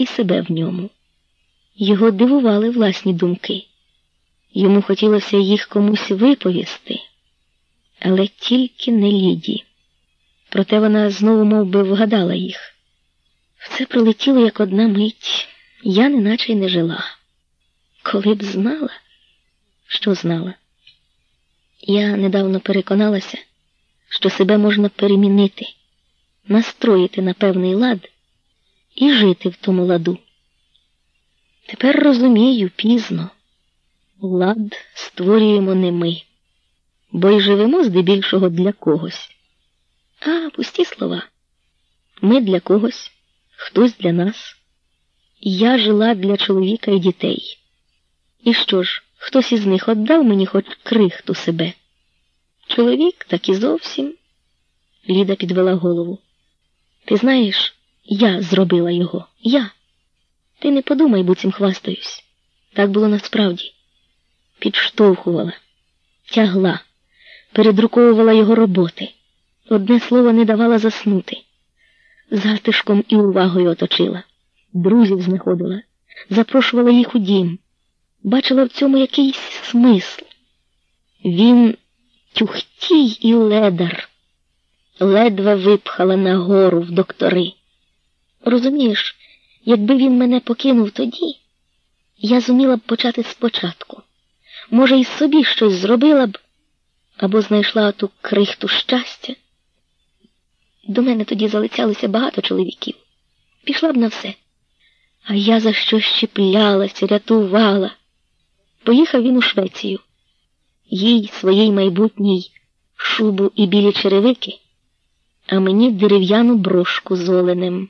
і себе в ньому. Його дивували власні думки. Йому хотілося їх комусь виповісти, але тільки не Ліді. Проте вона знову мов би, вгадала їх. Все пролетіло, як одна мить, я неначе й не жила. Коли б знала, що знала. Я недавно переконалася, що себе можна перемінити, настроїти на певний лад і жити в тому ладу. Тепер розумію пізно, лад створюємо не ми, бо й живемо здебільшого для когось. А пусті слова. Ми для когось, хтось для нас. Я жила для чоловіка і дітей. І що ж, хтось із них отдав мені хоч крихту себе? Чоловік так і зовсім. Ліда підвела голову. Ти знаєш, я зробила його. Я. Ти не подумай, буцім хвастаюсь. Так було насправді. Підштовхувала, тягла, передруковувала його роботи. Одне слово не давала заснути. Затишком і увагою оточила, друзів знаходила, запрошувала їх у дім, бачила в цьому якийсь смисл. Він тюхтій і ледар, ледве випхала нагору в доктори. Розумієш, якби він мене покинув тоді, я зуміла б почати спочатку. Може, і собі щось зробила б або знайшла ту крихту щастя. До мене тоді залицялося багато чоловіків. Пішла б на все. А я за що щеплялася, рятувала. Поїхав він у Швецію. Їй своїй майбутній шубу і білі черевики, а мені дерев'яну брошку з оленем.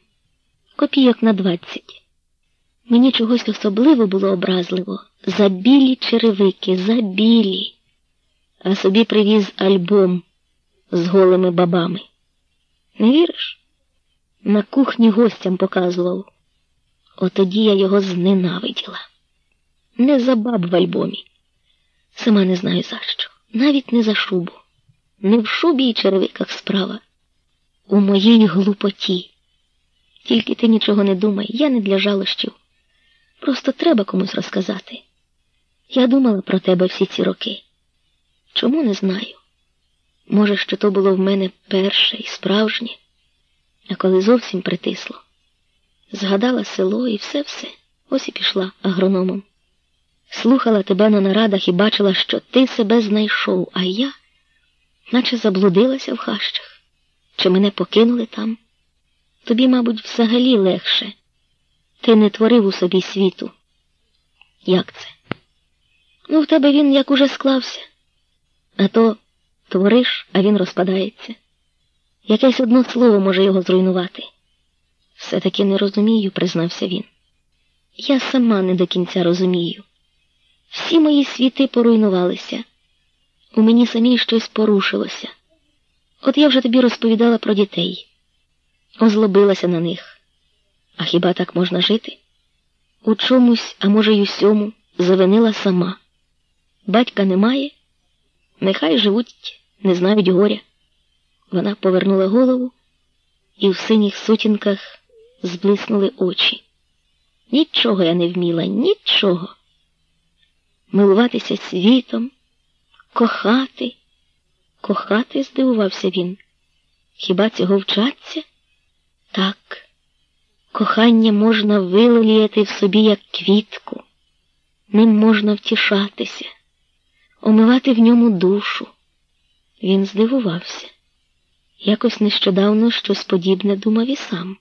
Копійок на двадцять. Мені чогось особливо було образливо. За білі черевики, за білі. А собі привіз альбом з голими бабами. Не віриш? На кухні гостям показував. Отоді я його зненавиділа. Не за баб в альбомі. Сама не знаю за що. Навіть не за шубу. Не в шубі і черевиках справа. У моїй глупоті. Тільки ти нічого не думай, я не для жалощів. Просто треба комусь розказати. Я думала про тебе всі ці роки. Чому не знаю? Може, що то було в мене перше і справжнє, а коли зовсім притисло. Згадала село і все-все, ось і пішла агрономом. Слухала тебе на нарадах і бачила, що ти себе знайшов, а я, наче заблудилася в хащах, чи мене покинули там. Тобі, мабуть, взагалі легше. Ти не творив у собі світу. Як це? Ну, в тебе він як уже склався, а то. Твориш, а він розпадається. Якесь одно слово може його зруйнувати. Все-таки не розумію, признався він. Я сама не до кінця розумію. Всі мої світи поруйнувалися. У мені самій щось порушилося. От я вже тобі розповідала про дітей, озлобилася на них. А хіба так можна жити? У чомусь, а може, й усьому, завинила сама. Батька немає, нехай живуть не знають горя. Вона повернула голову, і в синіх сутінках зблиснули очі. Нічого я не вміла, нічого. Милуватися світом, кохати, кохати, здивувався він. Хіба цього вчаться? Так, кохання можна вилоліяти в собі, як квітку, ним можна втішатися, омивати в ньому душу. Він здивувався. Якось нещодавно щось подібне думав і сам.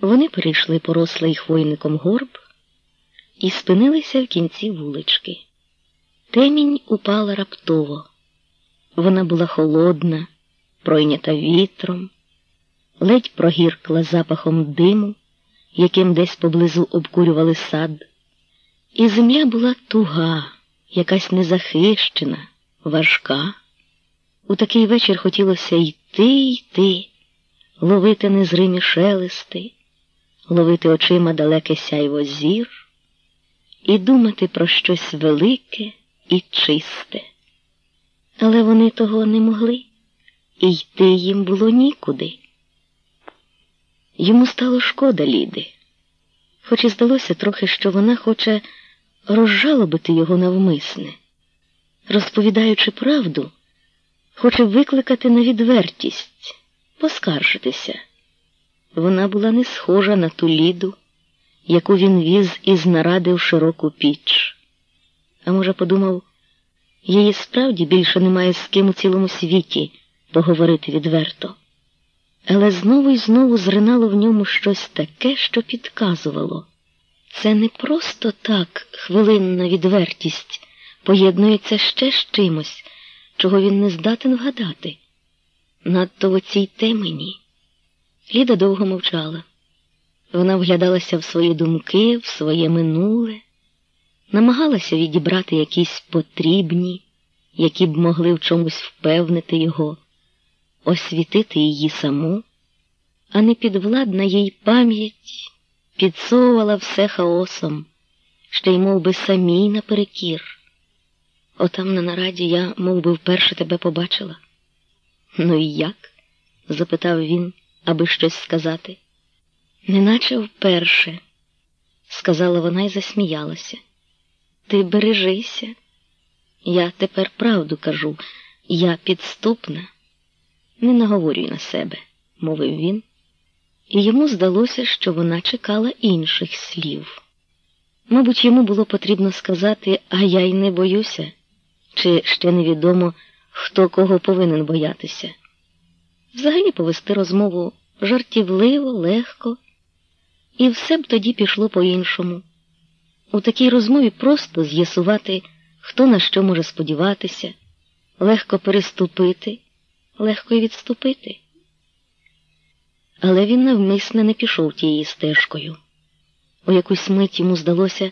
Вони перейшли порослий хвойником горб і спинилися в кінці вулички. Темінь упала раптово. Вона була холодна, пройнята вітром, ледь прогіркла запахом диму, яким десь поблизу обкурювали сад. І земля була туга, якась незахищена, важка. У такий вечір хотілося йти, йти, ловити незримі шелести, ловити очима далеке сяйво зір і думати про щось велике і чисте. Але вони того не могли, і йти їм було нікуди. Йому стало шкода Ліди. хоч і здалося трохи, що вона хоче розжалобити його навмисне, розповідаючи правду, хоче викликати на відвертість, поскаржитися. Вона була не схожа на ту ліду, яку він віз із наради в широку піч. А може, подумав, її справді більше немає з ким у цілому світі поговорити відверто. Але знову і знову зринало в ньому щось таке, що підказувало. Це не просто так хвилинна відвертість поєднується ще з чимось, чого він не здатен вгадати. Надто в оцій темені. Ліда довго мовчала. Вона вглядалася в свої думки, в своє минуле, намагалася відібрати якісь потрібні, які б могли в чомусь впевнити його, освітити її саму, а не підвладна їй пам'ять підсовувала все хаосом, ще й мов би, самій наперекір. Отам на нараді я мов би, вперше тебе побачила. Ну і як? запитав він, аби щось сказати. Неначе вперше, сказала вона і засміялася. Ти бережися. Я тепер правду кажу, я підступна. Не наговорюй на себе, мовив він, і йому здалося, що вона чекала інших слів. Мабуть, йому було потрібно сказати, а я й не боюся, чи ще невідомо, хто кого повинен боятися. Взагалі повести розмову жартівливо, легко, і все б тоді пішло по-іншому. У такій розмові просто з'ясувати, хто на що може сподіватися, легко переступити, легко й відступити. Але він навмисне не пішов тією стежкою. У якусь мить йому здалося,